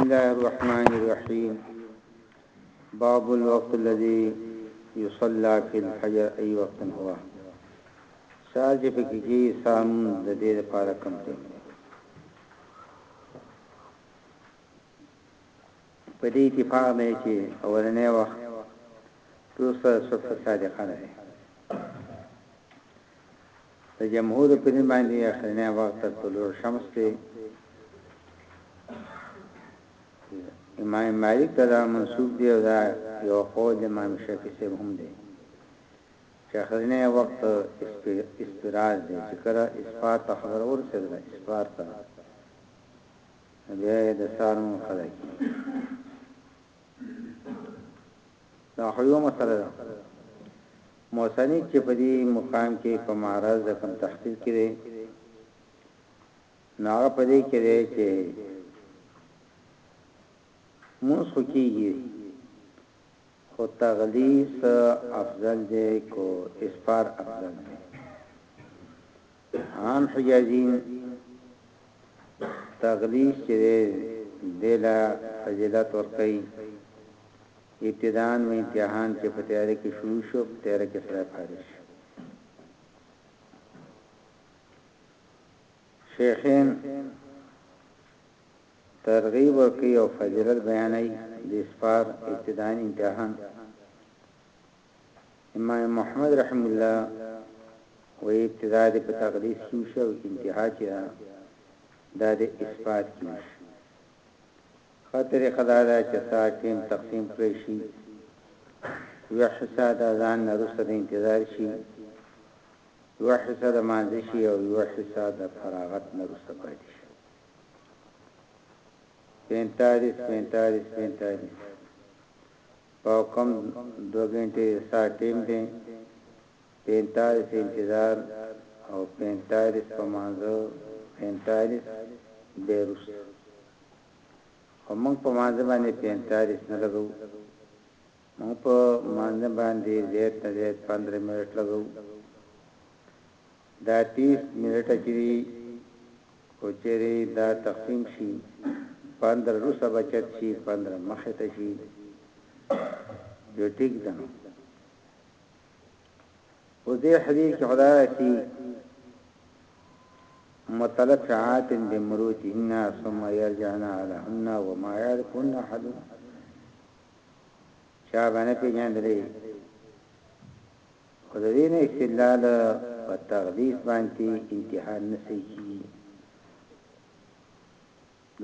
بسم الله الرحمن الرحيم باب الوقت الذي يصلى في الفجر اي وقت هو سال چې پکې کې سام د دې لپاره کم دی په دې اتفاق نه چې اورنه وخت دوسر صفه صادقانه ده د جمهور په دین باندې اخرنی وخت تر طلوع شمس دی امام مالک ته دا منسوب دی او دا یو قول د امام شافعي سره هم دی چې اخرنه وخت اسپرار دی چې کله اسپار ته خبر ورسېدل اسپار ته بیا د سارمو خلک دا خو یوه مسئله ده. مستند چې په دې مقام کې په معرض د کوم تحقیق کې دی، نو هغه په دې کې دی چې مونځ خو کېږي، خو تغلیظ افضل دی که اسفار افضل دی؟ عام حجازین تغلیظ چې دلا فضیلت ورکړي ابتداء و امتحان چې په تیار کې شروع شو په تیار کې سره فارغ شو شیخین ترغیب ورکړي او فضیلت بیانوي د اسفار ابتداء امتحان امام محمد رحمه الله وی ابتدا د په تقدیس کیوشه او انتها چې دا دا د اثبات کیوشه خطر خدا دا چې ساعت ټیم تقسیم کړی شي یو حصہ د اذان نرسته د انتظار شي یو حصہ د مانځ شي او یو حصہ د فراغت نرسته پاتې شي 45 45 45 په کم دوه ګنټې سا ټیم دی پینتالیس انتظار او پینتالیس په مانځه پینتالیس بیا وروسته خو موږ په مانځه باندې پینتالیس نه لګو موږ په مانځه باندې زیات نه زیات پندره منټ لګو دا تیس منټه چی دی که چیری دا تقسیم شی پندره روسته به چت شی پندره مخه ته شی جو ټیک ده نو اوس دی حدیث کی خدا رسی متلفعات بمروتهن ثم يرجعن عليهن وما يعرفن احد چا باندې پیژندلې خو د دې نه استدلال په تغلیظ باندې انتها نه صحیح کیږي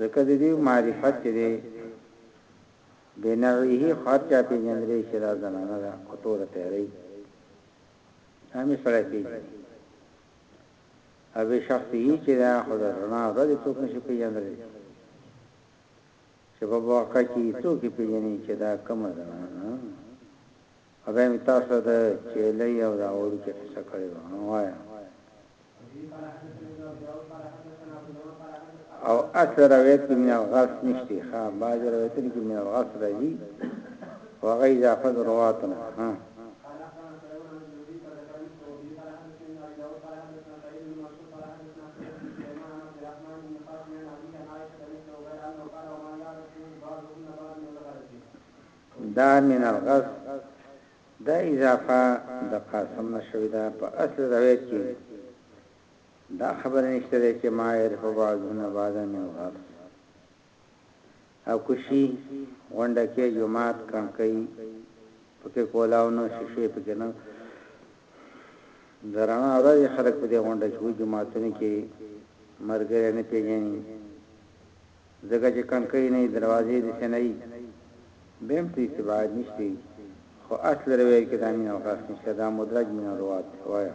ځکه د دې معرفت چې دی بنوعه هر چا پیژندلی چې دا زنانه ده او توره تیارۍ همې سړی پیژني او به شخصي چې دا خو د رڼا ورځې څوک نشي پیژندلی چې په واقع کې څوک پیژني چې دا کومه زنانه هغه مې تاسو ته د چیلۍ او د اورکې قصه کړې وه نو وایم. او اصل روایت کې من الغرس نشته ها بعض روایتونو کې من الغرس راځي او هغه اضافه د رواتو نه ها دا من الغز دا اضافه د قاسم نه شوی دا په اصل روایت کې دا خبره نشته ده چې ما يرفع بعضون بعضا من الغز او کوشي غونډه کې جماعت کړنکې پکې کولاو نو شیشه پکې نه درانه اورا دي خلک په دې غونډه کې جماعتونه کې مرګره نه پیژني ځکه چې کړکۍ نه وي دروازې دې څه نه وي بهم ته استبعاد نشته خو اصل روایت کې دا مين او خاص نشته دا مدرج من الروات وایا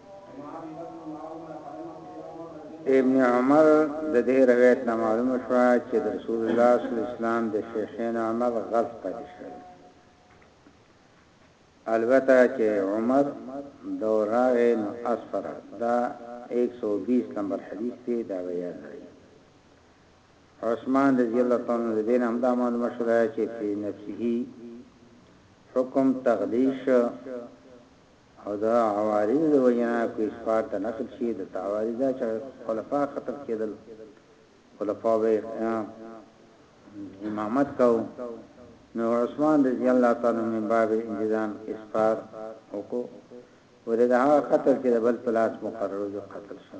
ابن عمر د دې روایت نه معلومه شوه چې د رسول الله صلی الله علیه وسلم د شیخین عمل غلط پاتې شوی البته چې عمر دور راغی نو اسفر دا 120 نمبر حدیث دی دا ویل دی عثمان رضی الله تعالی عنہ دین هم دا معلومه شوه چې په نفسه حکم تغلیش او د عوارضو د وجې نه که اثبات ته نقل شي د تعارض دا چې خلفاء قتل کېدل خلفاء به امامت کاو نو عثمان رضی الله تعالی عنہ من باب انجزام اسفار وکړو ورته دا قتل چې د بل پلاس مقرر دی قتل شو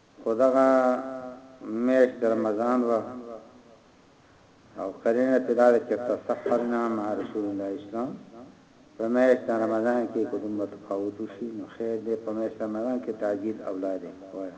خو دغه مياشت د رمضان وه او قرينه پرې دا ده چې تسحرنا مع رسول الله اسلام په مياشت د رمضان کې که دومره تفاوت وشي نو خير دی، په مياشت رمضان کې تعجيل اولا دی. وايه.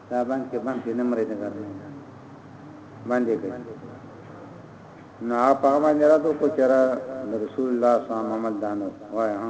دا باندې کې باندې نه مرې نه ګرځي باندې کوي نو هغه هغه باندې راته کو چر رسول الله صلی الله علیه وسلم عمل دانو وای ها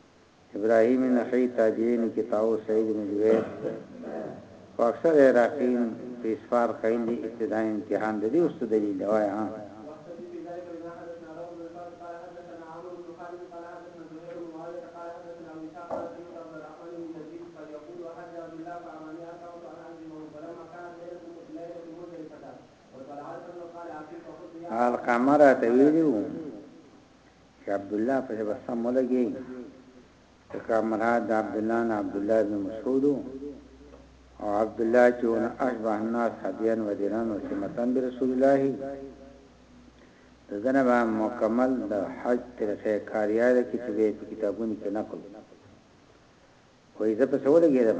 ابراهیم نخعی تابعینو کې طاوس سعید بن جبیر خو اکثر عراقین په اسفار قیل دی ابتداء امتحان د دې وروسته دلیل دی وای ها القمره ته ویلو چې عبدالله پسې به سم ولګي ځکه مراد د عبدالله نه عبدالله ابن مسعود او عبدالله چې ون اشبه الناس حدیان و دیران و سمتن برسول الله د دنه به مکمل د حج طریقې کاریا ده کې چې په کتابونو کې نقل وایي زه په څه ولګېدم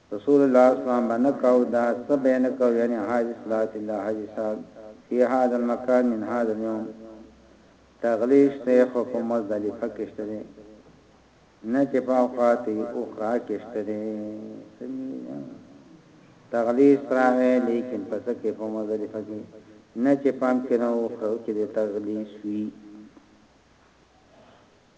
رسول الله اسلام به نه کاو دا څه به نه کاو یعنی حاجی صلات الله حاجی صاحب فی هذا المکان من هذا اليوم تغلیش ته خو په مزدلفه کې شته دی نه چې په اوقات اخرى کې شته دی تغلیش راغی لیکن پس کې په مزدلفه کې نه چې پام کې نه او خو کې د تغلیش وی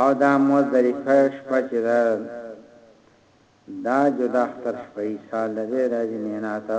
او دا مزدلفه شپه چې ده دا جدا اختر شپه عیسی له دې راځي مینا ته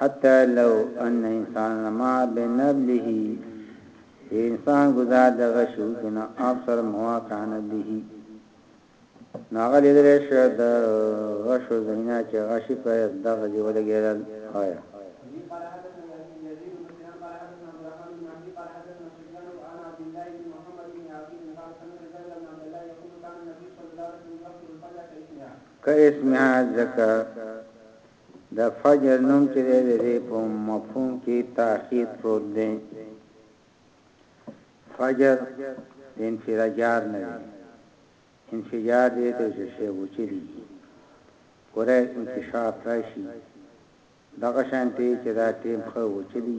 حتی لو ان انسان لما بین نبله چه انسان ګذار د غش وکی نو ابصر موا کان به نو هغه لیدلی شو د غش و زینا چه غشی پر دغه دی ولګیدل آیا که اسمها ذکر د فجر نوم چې دی د دې په مفهوم کې تاخیر پروت دی فجر د انفرجار نه دی انفجار دی ته چې شی وچلی کورای انکشاف راشي دغه شانتي چې دا ټیم خو وچلی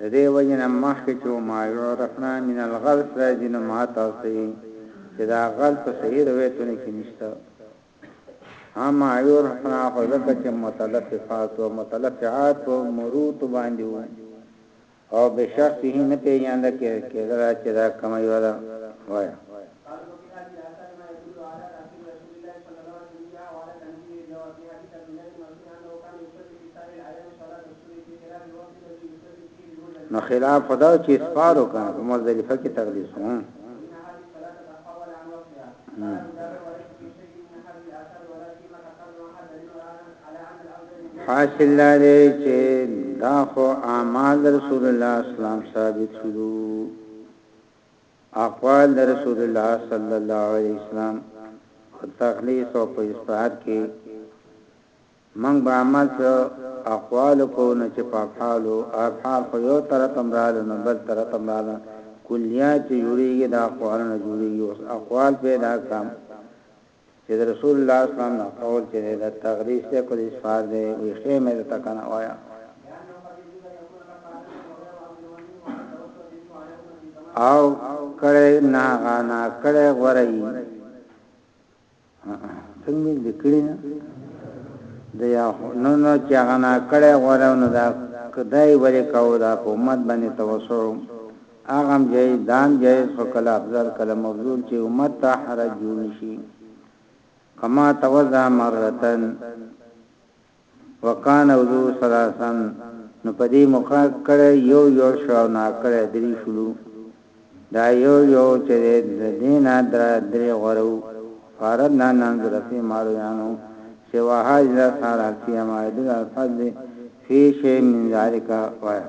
د دې وجې نه مخکې چې وما يعرفنا من الغلط راځي نو ما ته ورته وي چې دا غلط په صحيح روايتونو کې نشته هم ما يعرفنا خو ځکه چې متلففات او متلفعات په مروت باندې وو او به شخص یې نه پیژاند کې کېدل چې دا کومه یو ده وایا نو خلاف خدا چې اسفار وکړ په مزدلفه کې تغلیظ وو حاصل لري چې دا خو اعمال رسول الله اسلام ثابت شلو اقوال رسول الله صلی الله علیه وسلم تخلیص او په اثبات کې موږ به عمل په اقوالو کوو نه چې په افعالو، افعال خو یو طرح ته هم راغلي نه بل طرح ته هم راغلي، کلیات چې جوړیږي د اقوالو نه جوړیږي، اوس اقوال پیدا کړم چې د رسول الله صلی الله علیه وسلم نه قول چې دی دا تغلیظ دی که اظهار دی وښیه مې درته کنه وایه. او کړی ناغه نا کړی غوره یی. څنګه دې کړی نه د یا نو نو چې هغه نه کړه غوړو نو دا کدای ورې کاو دا امت باندې توسو اغم جای دام جای خو کله افضل کله مبذول چې امت ته حرج جوړ شي کما توزع مرتن وکان او ذو ثلاثن نو په دې موقع کړی یو یو شو او نا کړی درې شلو دا یو یو چې د دینه در درې غورو فاردنا ننظر فی مارویانو سوا حاج لا سارا فی امائد الفضل فی شی من ذالک وایس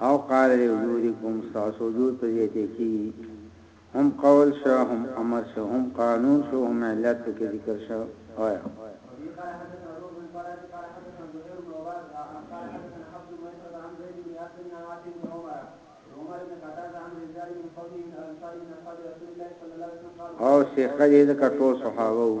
او قال لوجودکم ستاسو وجود په زیاتې کی هم قول شو هم امر شو هم قانون شو هم علت په کې ذکر شو وایه. او ثقه دې ځکه ټول صحابه وو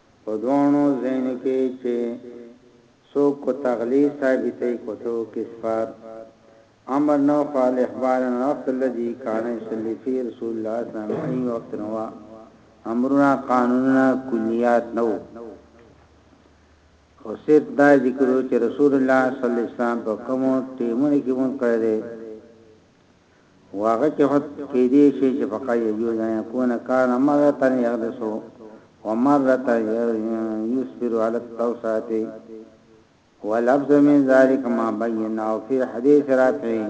په دواړو ځايونو کې چې څوک کو تغليظ ثابتوي کو څوک اسفار امر نو خو الاحبار ان الوقت الذي كان يصلي فيه رسول الله صلى الله عليه وسلم وقت نو امرنا قانوننا کلیات نو خو صرف دا ذکر چې رسول الله صلی الله علیه وسلم په کومو ټیمونو کې مونږ کړی دی خو هغه کې خود کېدی شي چې فقط يجوز ان يكون كان مرة يغلس ومرة يسفر على التوسعة ولفظ من ذلك ما بيناه في حديث رافع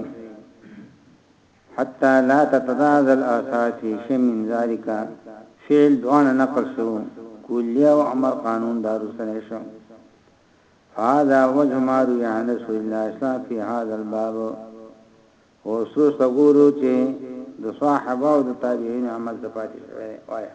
حتى لا تتضاد الآثار في شيء من ذلك فعل دوان نقل شو کلیه او امر قانون دارو سره شو هذا وجه ما روي عن رسول الله صلى الله عليه وسلم في هذا الباب اوس وروسته ګورو چې د صحابه او د تابعین عمل څه پاتې شوی دی وایا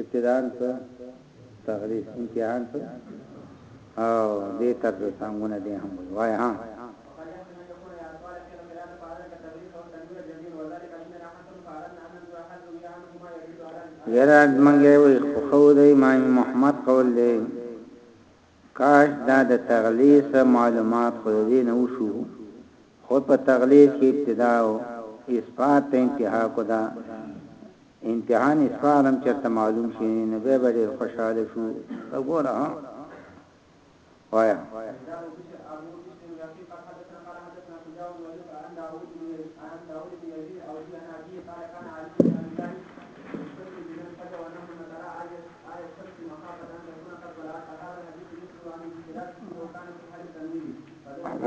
ابتداء څه تغلیظ امتحان څه او دې تر دې څنګه دې هم وای ها یرا منګه وي خو خو د امام محمد قول دی کاش دا د تغلیظ معلومات خو دې نه وشو خود په تغليظ کي ابتداء او اثبات ته انتها کو دا انتها نسبا علم چرته معلوم شي نو بيا به ډير خوشحاله شو ته ګوره ها وايا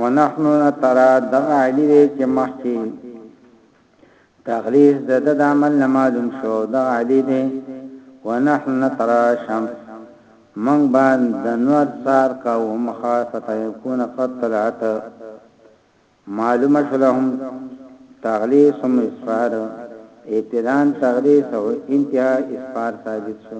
ونحنو ترا دغه علی دی چې مخکې تغلیظ د د عمل نه معلوم شو دا علی دی ونحنو ترا شمس من باند د نور سار کا و مخافت یکون قد طلعت معلوم شلهم تغلیظ هم اسفار ابتدان تغلیظ او انتها اسفار ثابت شو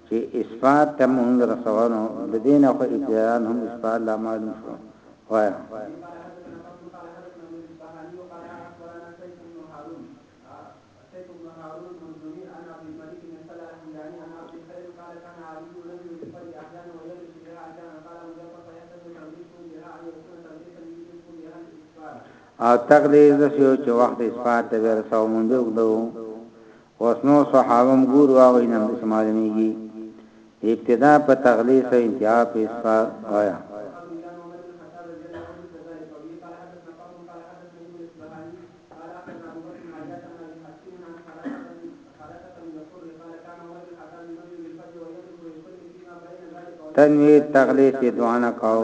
چي اثبات ته مونږ رسوه نو ددې نه خو اقرارا هم اثبات لا معلوم شو وایه. او تقدیر داسې و چې وخت اثبات ته ورساو مونږ وګدو اوس نور صحابه هم ګورو هغوی نه هم داسې معلومېږي ابتدا په تغلیص او انتها په اسقاط وایه. تنویر تغلیص یې دوانه کاو.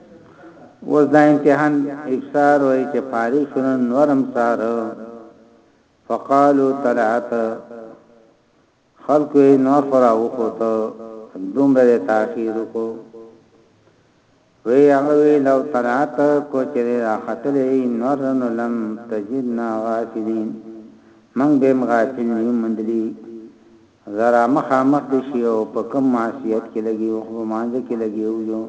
اوس دا امتحان ابصار وای چې فارغ شونه نورم سار فقالو طلعت خلق نو خورا وخوته دومره تاخير کو وی هغه وی لو طلعت کو چې راحتلې نورن لم تجدنا غافلين من بهم غافل نیو مندلی ځه را مخامخ دې شي او په کوم معصيت کې لګي يو خو په مانځه کې لګي يو يو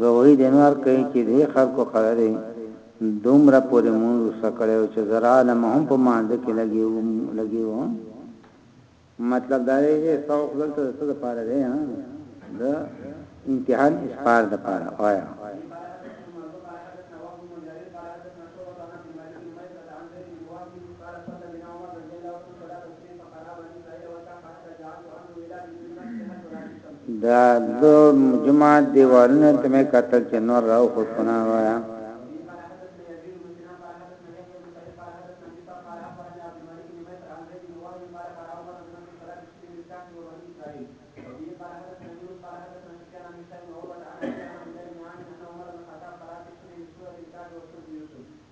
ګوهي دې نه ورکوي چې دې خلکو خره دې دومره پورې مونځ وروسته کړی و چې زه رالم هم په مانځه کې لګي وم لګي وم مطلب دا دی چې سوق دلته د څه لپاره دی د امتحان اسپار لپاره وایا دا دو جماعت دیوالونه ته مې قتل چې نور راو خود کنه وایا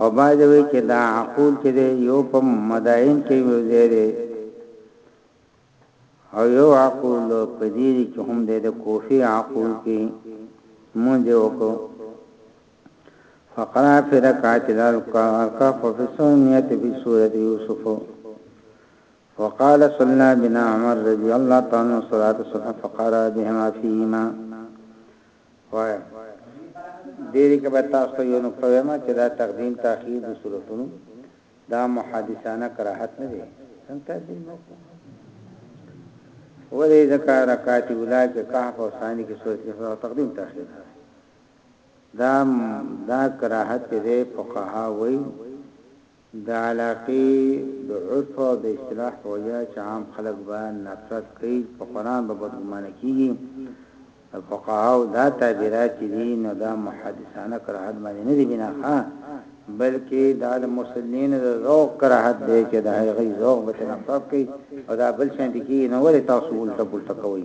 او باید ووایو چې دا عقول چې دی یو په مدائن کې یو ځای دی او یو عقول په دې کې هم دی د کوفی عقول کې مونږ یو کو فقرا فی رکعت الکف فی السنیت فی سورۃ یوسف وقال صلى الله بنا عمر رضي الله تعالى عنه صلاة الصبح فقرأ بهما فيهما وایم ډیری که به تاسو ته یو نقطه وایم چې دا تقدیم تاخیر د صورتونو دا محدثانه کراهت نه دی څنګه تاسو نو ولې ځکه رکعات اولا کې کهف او ثانی کې صورت کې تقدیم تاخیر دا دا کراهت دې فقها وایي د علاقې د عرف او د اصطلاح په وجه چې عام خلک به نفرت کوي، په قرآن به بدګمانه کېږي، د فقهاوو دا تعبیرات چې دي نو دا محدثانه کراهت باندې نه دي بنا ښه، بلکې دا د مصلینو د ذوق کراهت دی چې د هغوی ذوق به ترې نفرت کوي او دا بل شانتې کېږي، نو ولې تاسو الټه پلټه کوئ؟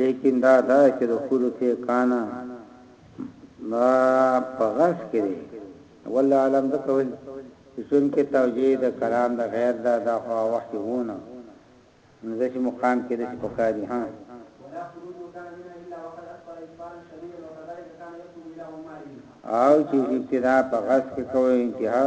لیکن دا دا چې د خود کې کانا ما په غرض کې دی والله علم د کول چون کې توجیه د کلام د غیر دا دا خو وخت وونه نو د چې مقام کې د چې پکاري ها او چې ابتدا په غرض کې کوي انتها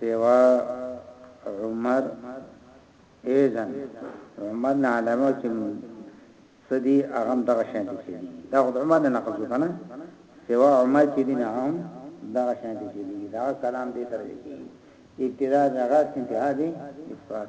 سوا عمر ايضا عمر نه علامه چې سدي اغم دغه شان دي چې دا خود عمر نه نقل شو کنه سوا عمر چې دي نه هم دغه شان دي چې دا کلام دې تر دې ابتدا دغه انتها دي اثبات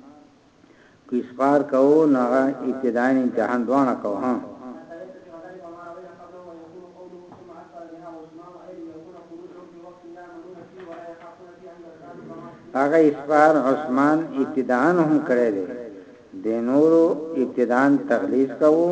کویس پار کوو نو هغه ابتداین امتحان دواړه کوو ها. هغه اسفار عثمان ابتداءن هم کړی دی د نورو ابتداءن تغلیظ کوو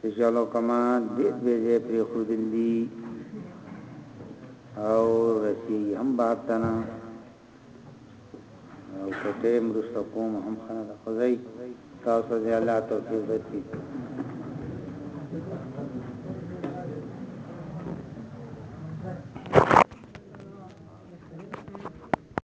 پیژلو کما دید بې ځای پریښودل دي او رسیږي هم باب ته نه او کته مرسته کوم هم خنه ده خو ځای تاسو دې الله توفیق درکړي